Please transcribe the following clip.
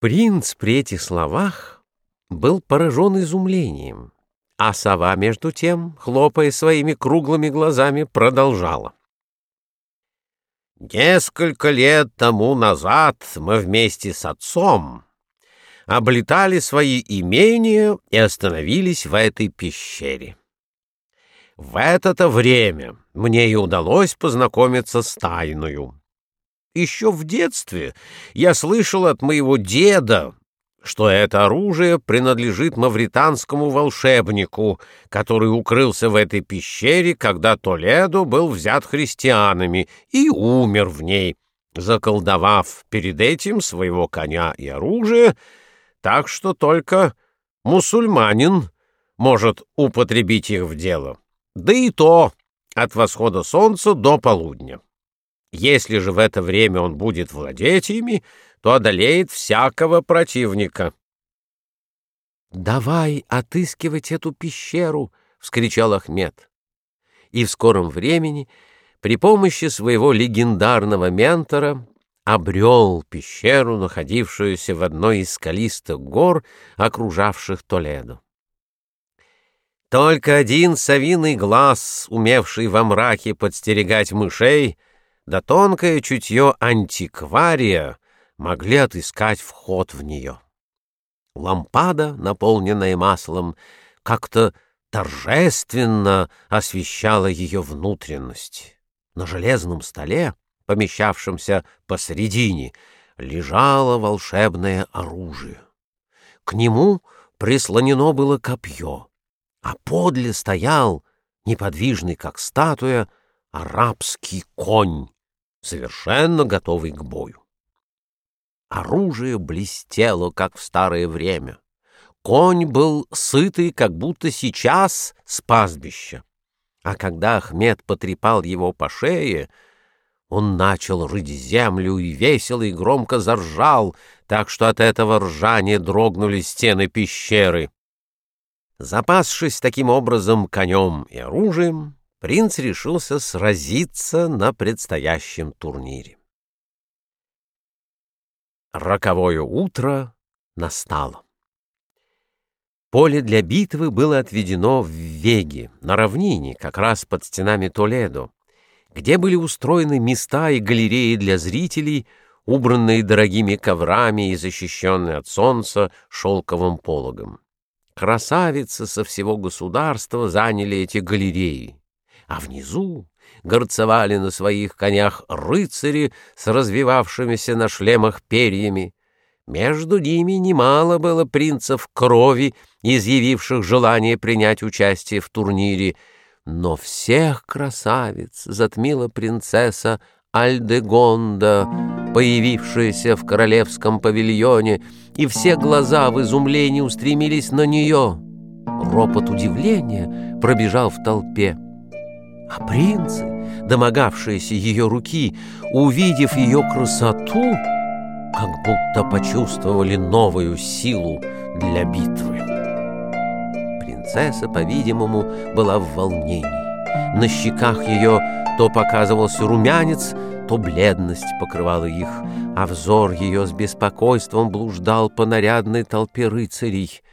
Принц при этих словах был поражен изумлением, а сова, между тем, хлопая своими круглыми глазами, продолжала. «Несколько лет тому назад мы вместе с отцом облетали свои имения и остановились в этой пещере. В это-то время мне и удалось познакомиться с тайною. Еще в детстве я слышал от моего деда, что это оружие принадлежит мавританскому волшебнику, который укрылся в этой пещере, когда Толедо был взят христианами и умер в ней, заколдовав перед этим своего коня и оружие, так что только мусульманин может употребить их в дело. Да и то от восхода солнца до полудня. Если же в это время он будет владеть ими, то одолеет всякого противника. «Давай отыскивать эту пещеру!» — вскричал Ахмед. И в скором времени при помощи своего легендарного ментора обрел пещеру, находившуюся в одной из скалистых гор, окружавших Толедо. Только один совиный глаз, умевший во мраке подстерегать мышей, — да тонкое чутье антиквария могли отыскать вход в нее. Лампада, наполненная маслом, как-то торжественно освещала ее внутренность. На железном столе, помещавшемся посредине, лежало волшебное оружие. К нему прислонено было копье, а подле стоял, неподвижный как статуя, арабский конь, совершенно готовый к бою. Оружие блестело, как в старое время. Конь был сытый, как будто сейчас с пастбища. А когда Ахмед потрепал его по шее, он начал рыть землю и весело и громко заржал, так что от этого ржания дрогнули стены пещеры. Запасшись таким образом конем и оружием, принц решился сразиться на предстоящем турнире. Роковое утро настало. Поле для битвы было отведено в Веге, на равнине, как раз под стенами Толедо, где были устроены места и галереи для зрителей, убранные дорогими коврами и защищенные от солнца шелковым пологом. Красавицы со всего государства заняли эти галереи а внизу горцевали на своих конях рыцари с развивавшимися на шлемах перьями. Между ними немало было принцев крови, изъявивших желание принять участие в турнире, но всех красавиц затмила принцесса Альдегонда, появившаяся в королевском павильоне, и все глаза в изумлении устремились на нее. Ропот удивления пробежал в толпе. А принцы, домогавшиеся ее руки, увидев ее красоту, как будто почувствовали новую силу для битвы. Принцесса, по-видимому, была в волнении. На щеках ее то показывался румянец, то бледность покрывала их, а взор ее с беспокойством блуждал по нарядной толпе рыцарей —